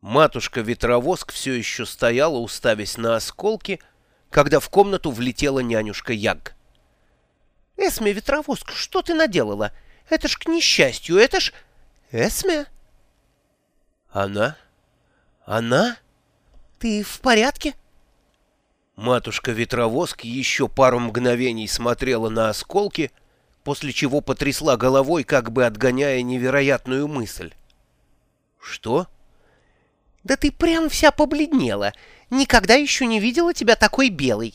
Матушка-ветровоск все еще стояла, уставясь на осколки, когда в комнату влетела нянюшка Яг. «Эсме, ветровоск, что ты наделала? Это ж к несчастью, это ж... Эсме?» «Она? Она?» «Ты в порядке?» Матушка-ветровоск еще пару мгновений смотрела на осколки, после чего потрясла головой, как бы отгоняя невероятную мысль. «Что?» «Да ты прям вся побледнела. Никогда еще не видела тебя такой белой».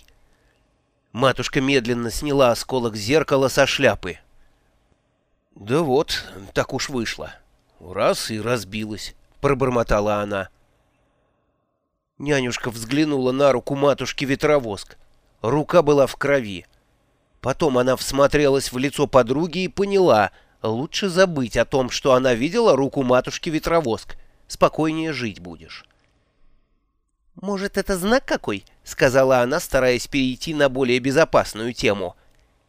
Матушка медленно сняла осколок зеркала со шляпы. «Да вот, так уж вышло. Раз и разбилась», — пробормотала она. Нянюшка взглянула на руку матушки-ветровоск. Рука была в крови. Потом она всмотрелась в лицо подруги и поняла, лучше забыть о том, что она видела руку матушки-ветровоск. Спокойнее жить будешь. «Может, это знак какой?» — сказала она, стараясь перейти на более безопасную тему.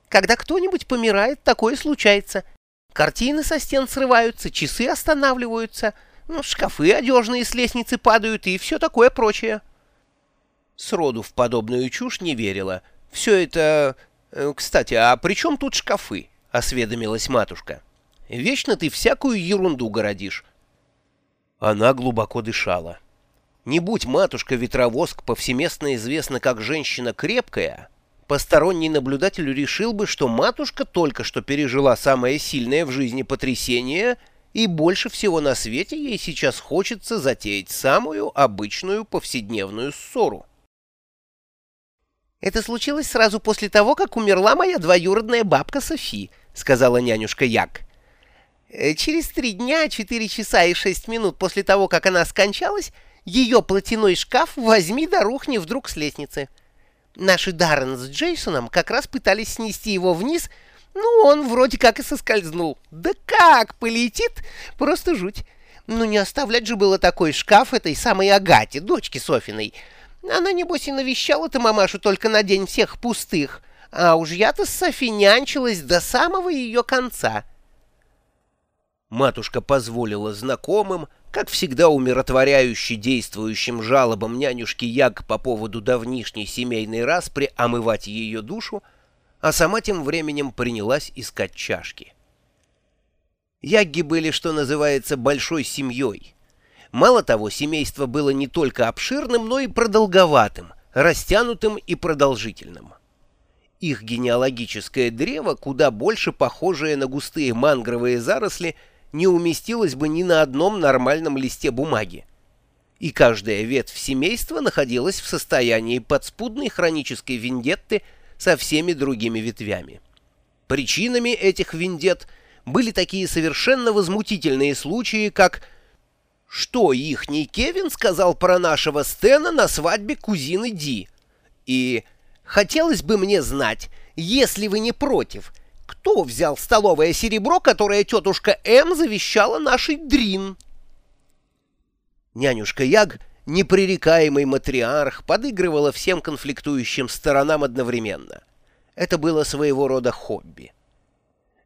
«Когда кто-нибудь помирает, такое случается. Картины со стен срываются, часы останавливаются, ну, шкафы одежные с лестницы падают и все такое прочее». Сроду в подобную чушь не верила. Все это... Э, кстати, а при чем тут шкафы? — осведомилась матушка. «Вечно ты всякую ерунду городишь». Она глубоко дышала. Не будь матушка-ветровоск повсеместно известна как женщина крепкая, посторонний наблюдатель решил бы, что матушка только что пережила самое сильное в жизни потрясение, и больше всего на свете ей сейчас хочется затеять самую обычную повседневную ссору. «Это случилось сразу после того, как умерла моя двоюродная бабка Софи», — сказала нянюшка Як. «Э, «Через три дня, четыре часа и шесть минут после того, как она скончалась, ее платяной шкаф возьми да рухни вдруг с лестницы. Наши Даррен с Джейсоном как раз пытались снести его вниз, ну, он вроде как и соскользнул. Да как полетит? Просто жуть. Ну, не оставлять же было такой шкаф этой самой Агате, дочке Софиной. Она, небось, и навещала-то мамашу только на день всех пустых. А уж я-то с Софи нянчилась до самого ее конца. Матушка позволила знакомым, как всегда умиротворяюще действующим жалобам нянюшки Яг по поводу давнишней семейной распри омывать ее душу, а сама тем временем принялась искать чашки. Ягги были, что называется, большой семьей. Мало того, семейство было не только обширным, но и продолговатым, растянутым и продолжительным. Их генеалогическое древо, куда больше похожее на густые мангровые заросли, не уместилась бы ни на одном нормальном листе бумаги. И каждая ветвь семейства находилась в состоянии подспудной хронической вендетты со всеми другими ветвями. Причинами этих вендет были такие совершенно возмутительные случаи, как «Что ихний Кевин сказал про нашего Стена на свадьбе кузины Ди?» и «Хотелось бы мне знать, если вы не против, — кто взял столовое серебро, которое тетушка М завещала нашей Дрин? Нянюшка Яг, непререкаемый матриарх, подыгрывала всем конфликтующим сторонам одновременно. Это было своего рода хобби.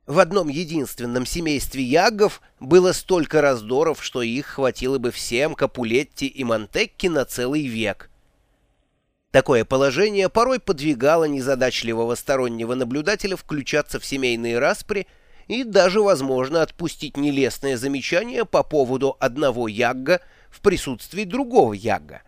В одном единственном семействе Ягов было столько раздоров, что их хватило бы всем Капулетти и Монтекки на целый век — Такое положение порой подвигало незадачливого стороннего наблюдателя включаться в семейные распри и даже, возможно, отпустить нелестное замечание по поводу одного ягга в присутствии другого ягга.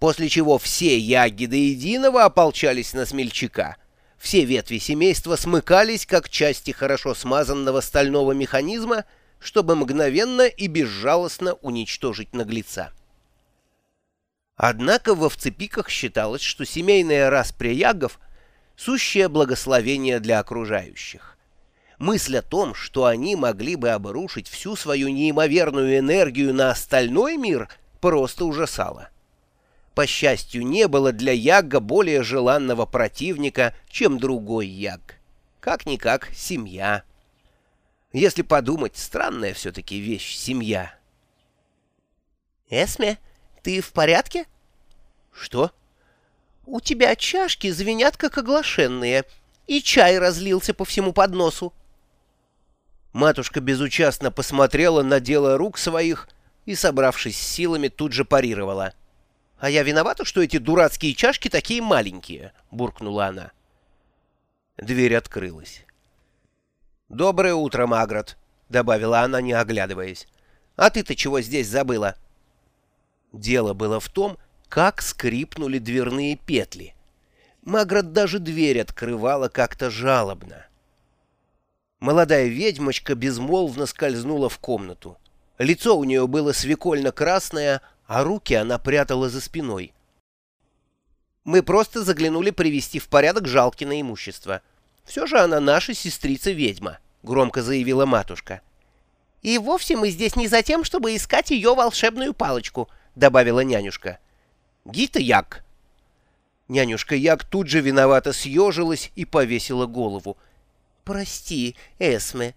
После чего все ягги до единого ополчались на смельчака. Все ветви семейства смыкались, как части хорошо смазанного стального механизма, чтобы мгновенно и безжалостно уничтожить наглеца. Однако в овцепиках считалось, что семейная распря ягов — сущее благословение для окружающих. Мысль о том, что они могли бы обрушить всю свою неимоверную энергию на остальной мир, просто ужасала. По счастью, не было для Ягга более желанного противника, чем другой Ягг. Как-никак семья. Если подумать, странная все-таки вещь семья. «Эсме?» Ты в порядке? Что? У тебя чашки звенят, как оглашенные, и чай разлился по всему подносу. Матушка безучастно посмотрела на дело рук своих, и, собравшись с силами, тут же парировала. «А я виновата, что эти дурацкие чашки такие маленькие?» — буркнула она. Дверь открылась. «Доброе утро, Магрот», — добавила она, не оглядываясь. «А ты-то чего здесь забыла?» Дело было в том, как скрипнули дверные петли. Магрот даже дверь открывала как-то жалобно. Молодая ведьмочка безмолвно скользнула в комнату. Лицо у нее было свекольно-красное, а руки она прятала за спиной. «Мы просто заглянули привести в порядок Жалкино имущество. Все же она наша сестрица-ведьма», — громко заявила матушка. «И вовсе мы здесь не за тем, чтобы искать ее волшебную палочку», — добавила нянюшка. «Гита Як!» Нянюшка Як тут же виновато съежилась и повесила голову. «Прости, Эсме»,